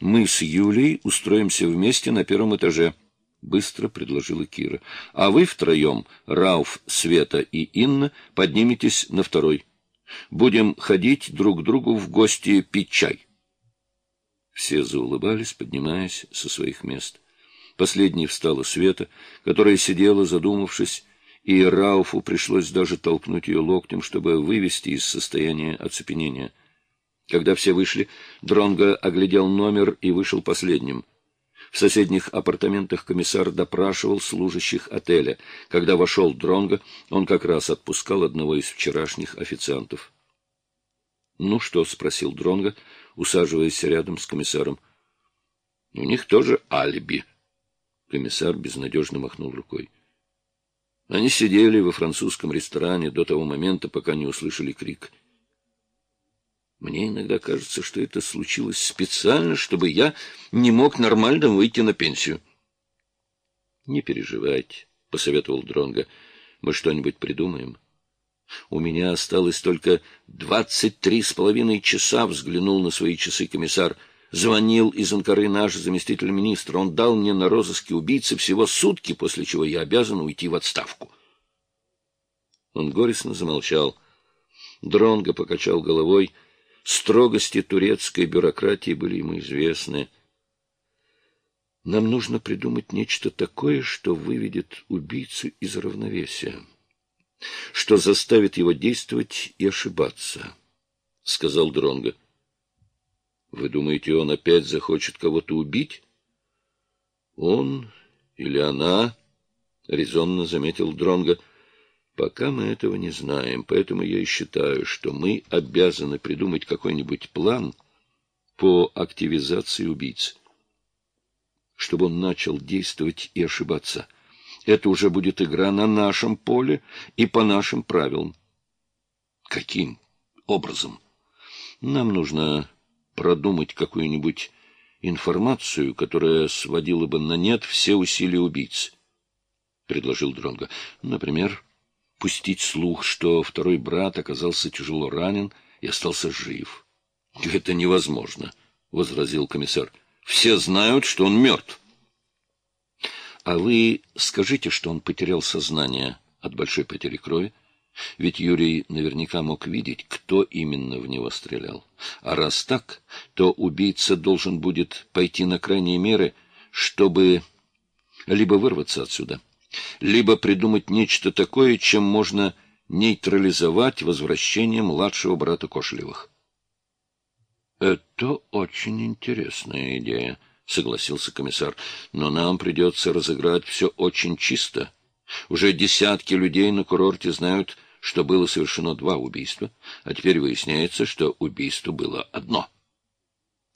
Мы с Юлей устроимся вместе на первом этаже, — быстро предложила Кира. — А вы втроем, Рауф, Света и Инна, подниметесь на второй. Будем ходить друг к другу в гости пить чай. Все заулыбались, поднимаясь со своих мест. Последней встала Света, которая сидела, задумавшись, и Рауфу пришлось даже толкнуть ее локтем, чтобы вывести из состояния оцепенения. Когда все вышли, Дронго оглядел номер и вышел последним. В соседних апартаментах комиссар допрашивал служащих отеля. Когда вошел Дронго, он как раз отпускал одного из вчерашних официантов. «Ну что?» — спросил Дронго, усаживаясь рядом с комиссаром. «У них тоже алиби». Комиссар безнадежно махнул рукой. Они сидели во французском ресторане до того момента, пока не услышали крик. Мне иногда кажется, что это случилось специально, чтобы я не мог нормально выйти на пенсию. — Не переживайте, — посоветовал Дронга. Мы что-нибудь придумаем. У меня осталось только двадцать три с половиной часа, — взглянул на свои часы комиссар — Звонил из Анкары наш заместитель министра. Он дал мне на розыске убийцы всего сутки, после чего я обязан уйти в отставку. Он горестно замолчал. Дронго покачал головой. Строгости турецкой бюрократии были ему известны. Нам нужно придумать нечто такое, что выведет убийцу из равновесия, что заставит его действовать и ошибаться, — сказал Дронго. Вы думаете, он опять захочет кого-то убить? Он или она, — резонно заметил Дронга. Пока мы этого не знаем, поэтому я и считаю, что мы обязаны придумать какой-нибудь план по активизации убийц, чтобы он начал действовать и ошибаться. Это уже будет игра на нашем поле и по нашим правилам. Каким образом? Нам нужно продумать какую-нибудь информацию, которая сводила бы на нет все усилия убийцы, — предложил Дронго. Например, пустить слух, что второй брат оказался тяжело ранен и остался жив. — Это невозможно, — возразил комиссар. — Все знают, что он мертв. — А вы скажите, что он потерял сознание от большой потери крови? Ведь Юрий наверняка мог видеть, кто именно в него стрелял. А раз так, то убийца должен будет пойти на крайние меры, чтобы либо вырваться отсюда, либо придумать нечто такое, чем можно нейтрализовать возвращение младшего брата Кошелевых. — Это очень интересная идея, — согласился комиссар, — но нам придется разыграть все очень чисто. — уже десятки людей на курорте знают, что было совершено два убийства, а теперь выясняется, что убийство было одно.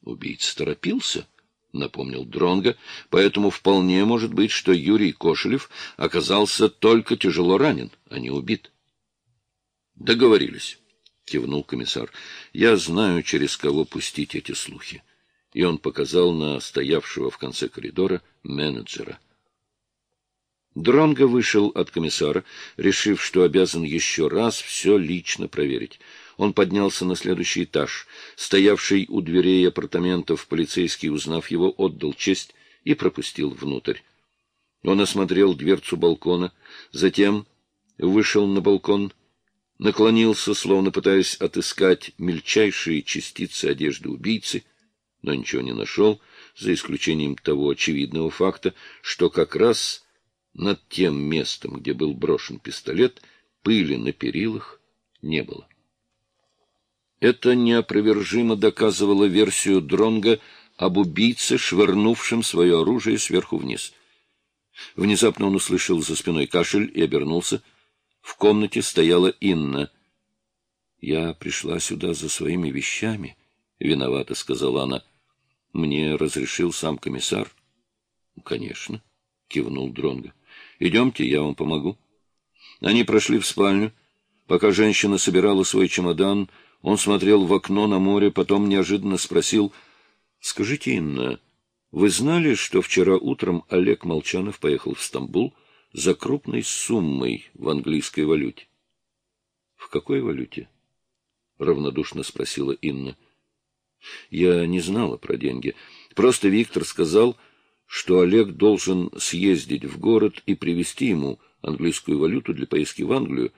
Убийца торопился, — напомнил Дронга, поэтому вполне может быть, что Юрий Кошелев оказался только тяжело ранен, а не убит. — Договорились, — кивнул комиссар. — Я знаю, через кого пустить эти слухи. И он показал на стоявшего в конце коридора менеджера. Дронго вышел от комиссара, решив, что обязан еще раз все лично проверить. Он поднялся на следующий этаж. Стоявший у дверей апартаментов полицейский, узнав его, отдал честь и пропустил внутрь. Он осмотрел дверцу балкона, затем вышел на балкон, наклонился, словно пытаясь отыскать мельчайшие частицы одежды убийцы, но ничего не нашел, за исключением того очевидного факта, что как раз над тем местом, где был брошен пистолет, пыли на перилах не было. Это неопровержимо доказывало версию Дронга об убийце, швырнувшем свое оружие сверху вниз. Внезапно он услышал за спиной кашель и обернулся. В комнате стояла Инна. — Я пришла сюда за своими вещами, — виновата сказала она. — Мне разрешил сам комиссар. — Конечно, — кивнул Дронга. Идемте, я вам помогу. Они прошли в спальню. Пока женщина собирала свой чемодан, он смотрел в окно на море, потом неожиданно спросил, «Скажите, Инна, вы знали, что вчера утром Олег Молчанов поехал в Стамбул за крупной суммой в английской валюте?» «В какой валюте?» — равнодушно спросила Инна. «Я не знала про деньги. Просто Виктор сказал, что Олег должен съездить в город и привезти ему английскую валюту для поездки в Англию,